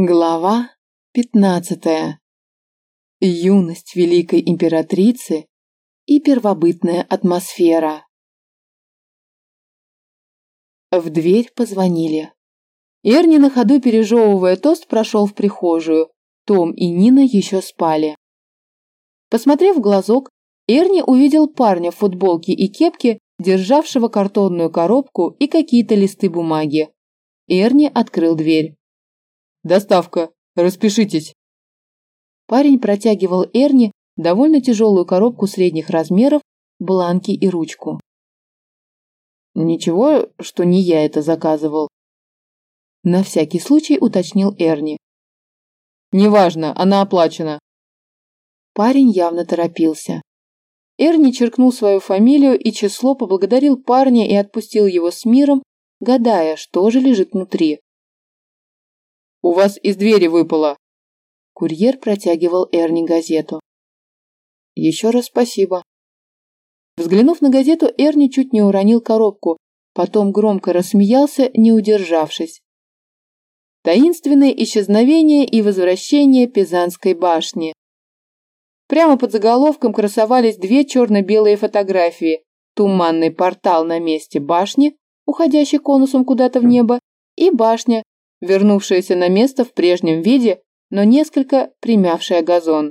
Глава пятнадцатая. Юность великой императрицы и первобытная атмосфера. В дверь позвонили. Эрни на ходу пережевывая тост прошел в прихожую. Том и Нина еще спали. Посмотрев в глазок, Эрни увидел парня в футболке и кепке, державшего картонную коробку и какие-то листы бумаги. Эрни открыл дверь. Доставка. Распишитесь. Парень протягивал Эрни довольно тяжелую коробку средних размеров, бланки и ручку. Ничего, что не я это заказывал. На всякий случай уточнил Эрни. Неважно, она оплачена. Парень явно торопился. Эрни черкнул свою фамилию и число, поблагодарил парня и отпустил его с миром, гадая, что же лежит внутри. У вас из двери выпало. Курьер протягивал Эрни газету. Еще раз спасибо. Взглянув на газету, Эрни чуть не уронил коробку, потом громко рассмеялся, не удержавшись. Таинственное исчезновение и возвращение Пизанской башни. Прямо под заголовком красовались две черно-белые фотографии. Туманный портал на месте башни, уходящий конусом куда-то в небо, и башня, вернувшаяся на место в прежнем виде, но несколько примявшая газон.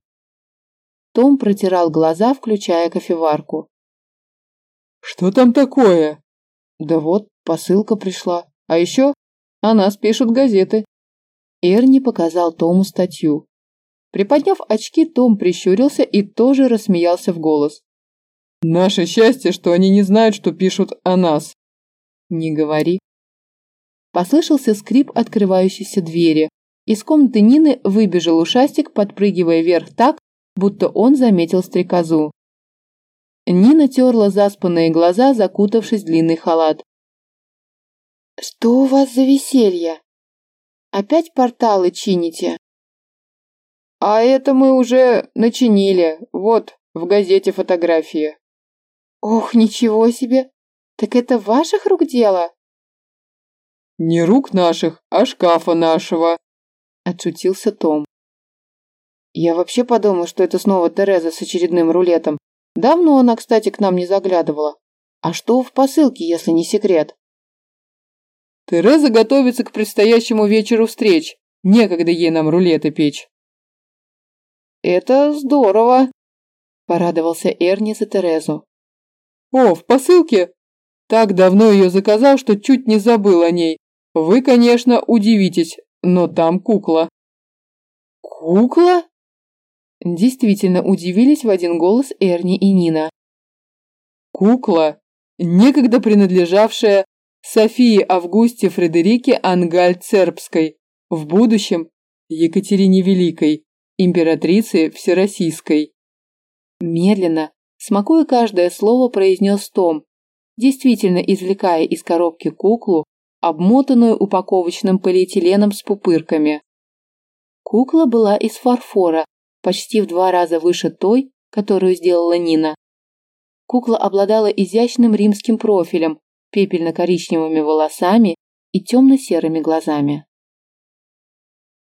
Том протирал глаза, включая кофеварку. «Что там такое?» «Да вот, посылка пришла. А еще о нас пишут газеты». Эрни показал Тому статью. Приподняв очки, Том прищурился и тоже рассмеялся в голос. «Наше счастье, что они не знают, что пишут о нас». «Не говори», Послышался скрип открывающейся двери. Из комнаты Нины выбежал ушастик, подпрыгивая вверх так, будто он заметил стрекозу. Нина терла заспанные глаза, закутавшись в длинный халат. «Что у вас за веселье? Опять порталы чините?» «А это мы уже начинили. Вот, в газете фотографии». «Ох, ничего себе! Так это ваших рук дело?» «Не рук наших, а шкафа нашего», – отшутился Том. Я вообще подумал, что это снова Тереза с очередным рулетом. Давно она, кстати, к нам не заглядывала. А что в посылке, если не секрет? Тереза готовится к предстоящему вечеру встреч. Некогда ей нам рулеты печь. Это здорово, порадовался Эрни за Терезу. О, в посылке? Так давно ее заказал, что чуть не забыл о ней. Вы, конечно, удивитесь, но там кукла. Кукла? Действительно удивились в один голос Эрни и Нина. Кукла, некогда принадлежавшая Софии Августе Фредерике Ангальцербской, в будущем Екатерине Великой, императрице Всероссийской. Медленно, смакуя каждое слово, произнес Том, действительно извлекая из коробки куклу обмотанную упаковочным полиэтиленом с пупырками. Кукла была из фарфора, почти в два раза выше той, которую сделала Нина. Кукла обладала изящным римским профилем, пепельно-коричневыми волосами и темно-серыми глазами.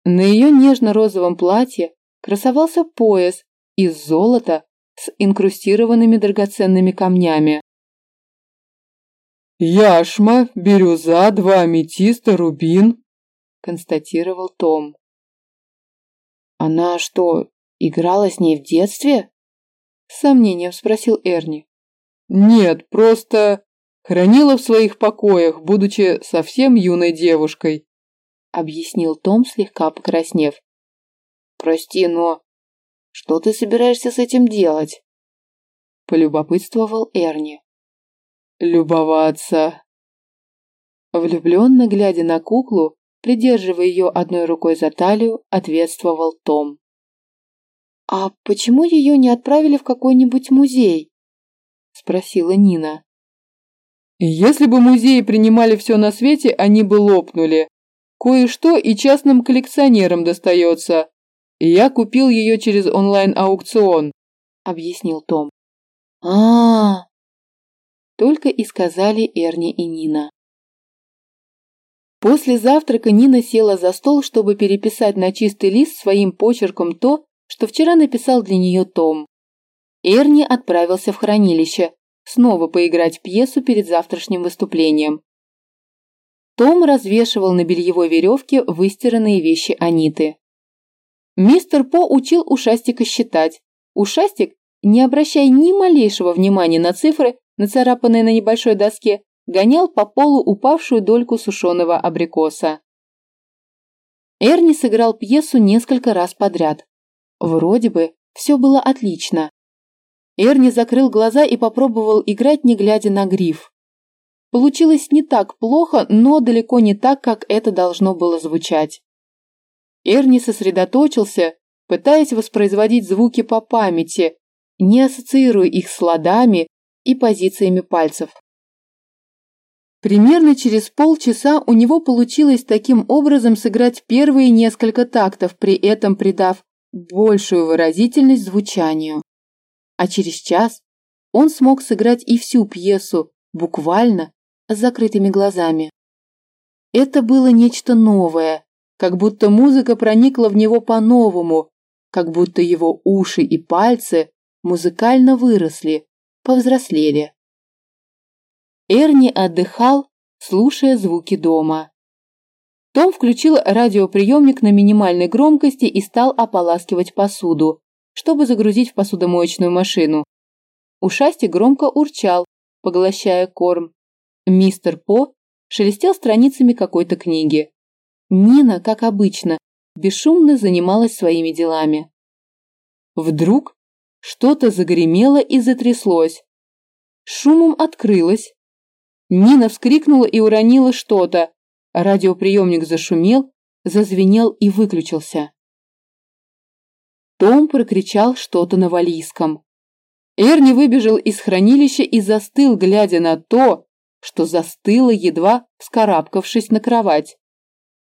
На ее нежно-розовом платье красовался пояс из золота с инкрустированными драгоценными камнями. «Яшма, бирюза, два аметиста, рубин», – констатировал Том. «Она что, играла с ней в детстве?» – с сомнением спросил Эрни. «Нет, просто хранила в своих покоях, будучи совсем юной девушкой», – объяснил Том, слегка покраснев. «Прости, но что ты собираешься с этим делать?» – полюбопытствовал Эрни любоваться. Влюбленно глядя на куклу, придерживая ее одной рукой за талию, ответствовал Том. «А почему ее не отправили в какой-нибудь музей?» – спросила Нина. «Если бы музеи принимали все на свете, они бы лопнули. Кое-что и частным коллекционерам достается. Я купил ее через онлайн-аукцион», – объяснил Том. а, -а, -а только и сказали Эрни и Нина. После завтрака Нина села за стол, чтобы переписать на чистый лист своим почерком то, что вчера написал для нее Том. Эрни отправился в хранилище, снова поиграть пьесу перед завтрашним выступлением. Том развешивал на бельевой веревке выстиранные вещи Аниты. Мистер По учил Ушастика считать. Ушастик, не обращая ни малейшего внимания на цифры, нацарапанные на небольшой доске, гонял по полу упавшую дольку сушеного абрикоса. Эрни сыграл пьесу несколько раз подряд. Вроде бы все было отлично. Эрни закрыл глаза и попробовал играть, не глядя на гриф. Получилось не так плохо, но далеко не так, как это должно было звучать. Эрни сосредоточился, пытаясь воспроизводить звуки по памяти, не ассоциируя их с ладами и позициями пальцев. Примерно через полчаса у него получилось таким образом сыграть первые несколько тактов, при этом придав большую выразительность звучанию. А через час он смог сыграть и всю пьесу, буквально, с закрытыми глазами. Это было нечто новое, как будто музыка проникла в него по-новому, как будто его уши и пальцы музыкально выросли, повзрослели. Эрни отдыхал, слушая звуки дома. Том включил радиоприемник на минимальной громкости и стал ополаскивать посуду, чтобы загрузить в посудомоечную машину. Ушасти громко урчал, поглощая корм. Мистер По шелестел страницами какой-то книги. Нина, как обычно, бесшумно занималась своими делами. Вдруг что-то загремело и затряслось. Шумом открылась, Нина вскрикнула и уронила что-то. Радиоприемник зашумел, зазвенел и выключился. Том прокричал что-то на валийском. Эрни выбежал из хранилища и застыл, глядя на то, что застыло, едва вскарабкавшись на кровать.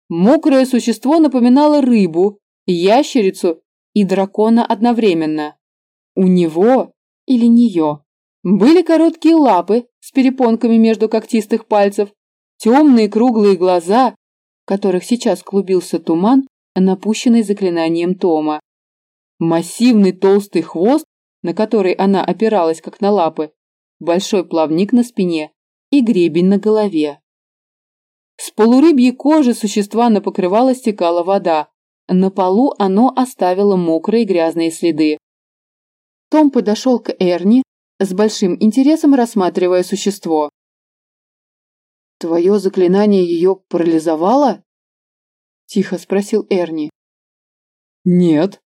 Мокрое существо напоминало рыбу, ящерицу и дракона одновременно. У него или нее были короткие лапы с перепонками между когтистых пальцев, темные круглые глаза, в которых сейчас клубился туман, напущенный заклинанием Тома. Массивный толстый хвост, на который она опиралась как на лапы, большой плавник на спине и гребень на голове. С полурыбьей кожи существа на покрывало стекала вода. На полу оно оставило мокрые грязные следы. Том подошел к Эрни, с большим интересом рассматривая существо. «Твое заклинание ее парализовало?» – тихо спросил Эрни. «Нет.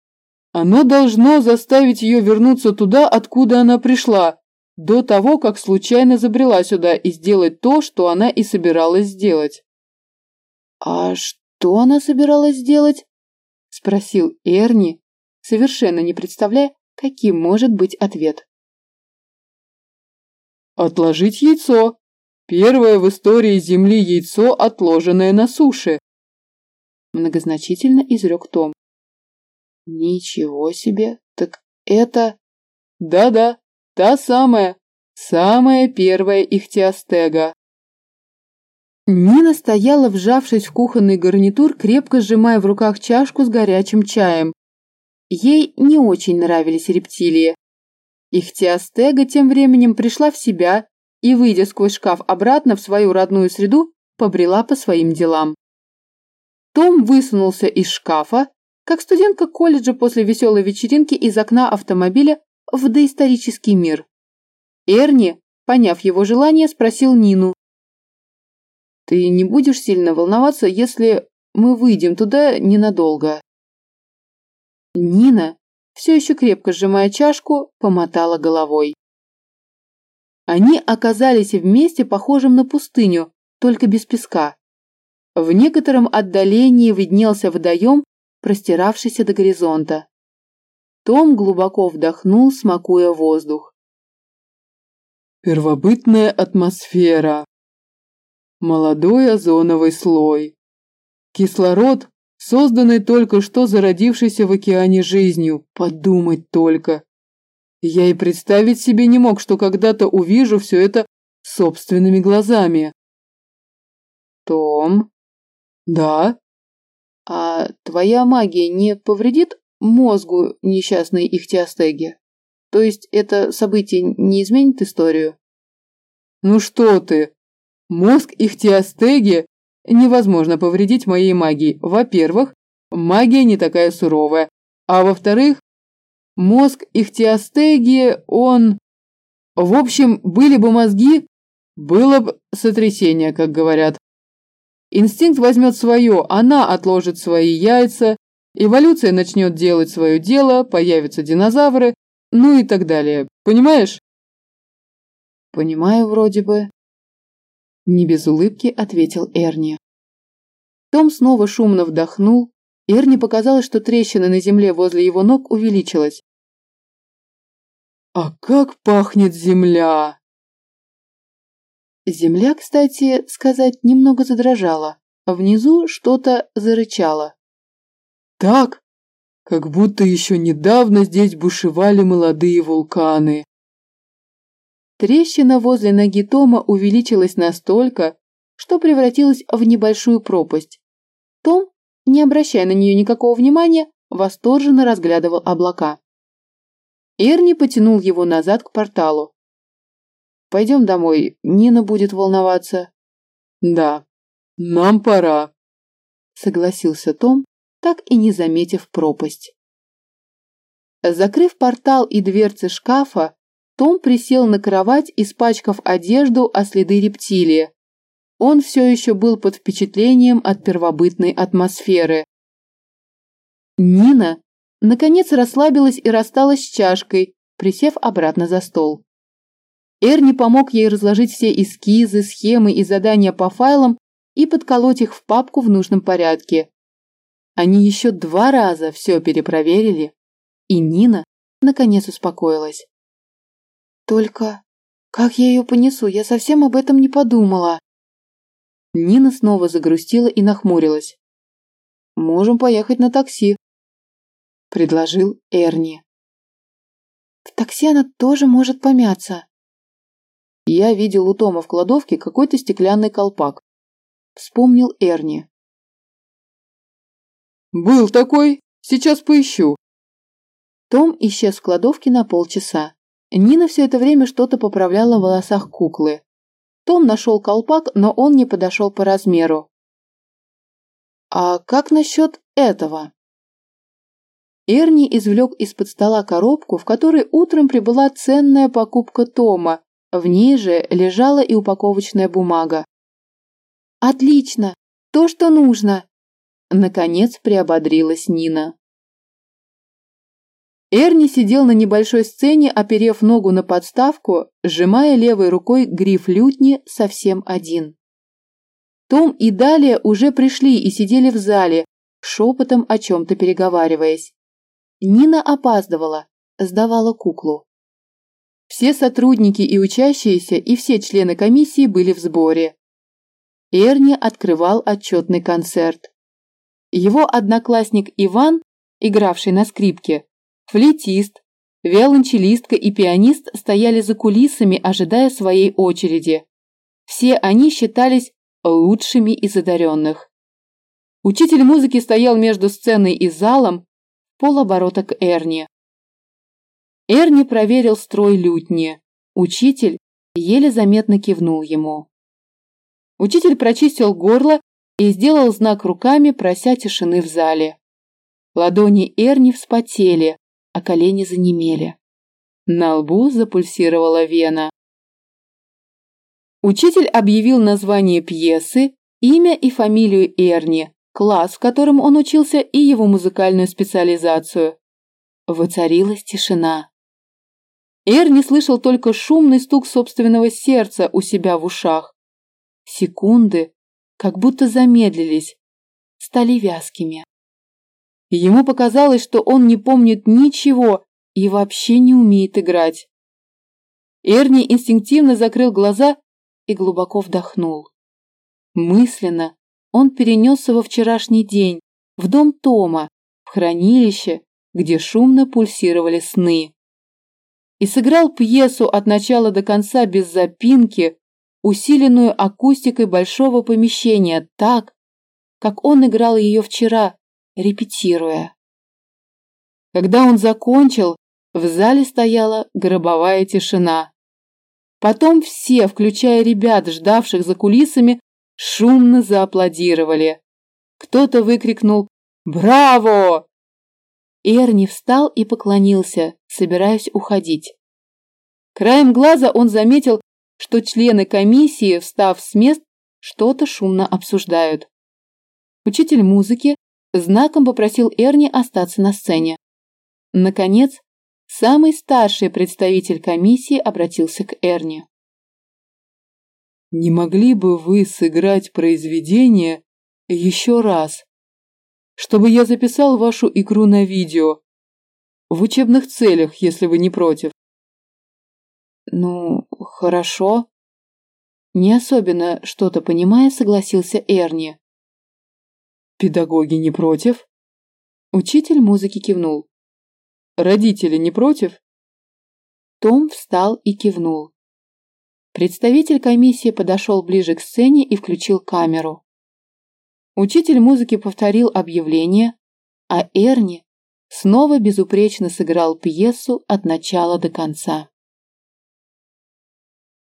Оно должно заставить ее вернуться туда, откуда она пришла, до того, как случайно забрела сюда и сделать то, что она и собиралась сделать». «А что она собиралась сделать?» – спросил Эрни, совершенно не представляя, каким может быть ответ. Отложить яйцо. Первое в истории Земли яйцо, отложенное на суше. Многозначительно изрек Том. Ничего себе, так это... Да-да, та самая, самая первая ихтиостега. Нина стояла, вжавшись в кухонный гарнитур, крепко сжимая в руках чашку с горячим чаем. Ей не очень нравились рептилии. Ихтиостега тем временем пришла в себя и, выйдя сквозь шкаф обратно в свою родную среду, побрела по своим делам. Том высунулся из шкафа, как студентка колледжа после веселой вечеринки из окна автомобиля в доисторический мир. Эрни, поняв его желание, спросил Нину. «Ты не будешь сильно волноваться, если мы выйдем туда ненадолго?» Нина, все еще крепко сжимая чашку, помотала головой. Они оказались вместе похожим на пустыню, только без песка. В некотором отдалении виднелся водоем, простиравшийся до горизонта. Том глубоко вдохнул, смакуя воздух. Первобытная атмосфера. Молодой озоновый слой. Кислород созданной только что зародившейся в океане жизнью. Подумать только. Я и представить себе не мог, что когда-то увижу все это собственными глазами. Том, Да. А твоя магия не повредит мозгу несчастной ихтиостеги? То есть это событие не изменит историю? Ну что ты? Мозг ихтиостеги невозможно повредить моей магией. Во-первых, магия не такая суровая. А во-вторых, мозг ихтиостеги, он... В общем, были бы мозги, было бы сотрясение, как говорят. Инстинкт возьмет свое, она отложит свои яйца, эволюция начнет делать свое дело, появятся динозавры, ну и так далее. Понимаешь? Понимаю вроде бы. Не без улыбки ответил Эрни. Том снова шумно вдохнул. Эрни показалось, что трещина на земле возле его ног увеличилась. «А как пахнет земля!» Земля, кстати, сказать, немного задрожала, а внизу что-то зарычало. «Так, как будто еще недавно здесь бушевали молодые вулканы». Трещина возле ноги Тома увеличилась настолько, что превратилась в небольшую пропасть. Том, не обращая на нее никакого внимания, восторженно разглядывал облака. Эрни потянул его назад к порталу. «Пойдем домой, Нина будет волноваться». «Да, нам пора», — согласился Том, так и не заметив пропасть. Закрыв портал и дверцы шкафа, том присел на кровать, испачкав одежду о следы рептилии. Он все еще был под впечатлением от первобытной атмосферы. Нина наконец расслабилась и рассталась с чашкой, присев обратно за стол. Эрни помог ей разложить все эскизы, схемы и задания по файлам и подколоть их в папку в нужном порядке. Они еще два раза все перепроверили, и Нина наконец успокоилась. «Только как я ее понесу? Я совсем об этом не подумала». Нина снова загрустила и нахмурилась. «Можем поехать на такси», – предложил Эрни. «В такси она тоже может помяться». Я видел у Тома в кладовке какой-то стеклянный колпак. Вспомнил Эрни. «Был такой. Сейчас поищу». Том исчез в кладовке на полчаса. Нина все это время что-то поправляла в волосах куклы. Том нашел колпак, но он не подошел по размеру. «А как насчет этого?» Эрни извлек из-под стола коробку, в которой утром прибыла ценная покупка Тома. В ней же лежала и упаковочная бумага. «Отлично! То, что нужно!» Наконец приободрилась Нина. Эрни сидел на небольшой сцене, оперев ногу на подставку, сжимая левой рукой гриф лютни совсем один. Том и Далия уже пришли и сидели в зале, шепотом о чем-то переговариваясь. Нина опаздывала, сдавала куклу. Все сотрудники и учащиеся, и все члены комиссии были в сборе. Эрни открывал отчетный концерт. Его одноклассник Иван, игравший на скрипке, флейтист, виолончелистка и пианист стояли за кулисами, ожидая своей очереди. Все они считались лучшими из одаренных. Учитель музыки стоял между сценой и залом, полоборота к Эрни. Эрни проверил строй лютни. Учитель еле заметно кивнул ему. Учитель прочистил горло и сделал знак руками, прося тишины в зале. Ладони Эрни вспотели, а колени занемели. На лбу запульсировала вена. Учитель объявил название пьесы, имя и фамилию Эрни, класс, в котором он учился, и его музыкальную специализацию. Воцарилась тишина. Эрни слышал только шумный стук собственного сердца у себя в ушах. Секунды, как будто замедлились, стали вязкими. Ему показалось, что он не помнит ничего и вообще не умеет играть. Эрни инстинктивно закрыл глаза и глубоко вдохнул. Мысленно он перенесся во вчерашний день, в дом Тома, в хранилище, где шумно пульсировали сны. И сыграл пьесу от начала до конца без запинки, усиленную акустикой большого помещения так, как он играл ее вчера, репетируя. Когда он закончил, в зале стояла гробовая тишина. Потом все, включая ребят, ждавших за кулисами, шумно зааплодировали. Кто-то выкрикнул «Браво!». Эрни встал и поклонился, собираясь уходить. Краем глаза он заметил, что члены комиссии, встав с мест, что-то шумно обсуждают. Учитель музыки знаком попросил Эрни остаться на сцене. Наконец, самый старший представитель комиссии обратился к Эрни. «Не могли бы вы сыграть произведение еще раз, чтобы я записал вашу игру на видео, в учебных целях, если вы не против?» «Ну, хорошо». Не особенно что-то понимая, согласился Эрни. «Педагоги не против?» Учитель музыки кивнул. Родители не против? Том встал и кивнул. Представитель комиссии подошел ближе к сцене и включил камеру. Учитель музыки повторил объявление, а Эрни снова безупречно сыграл пьесу от начала до конца.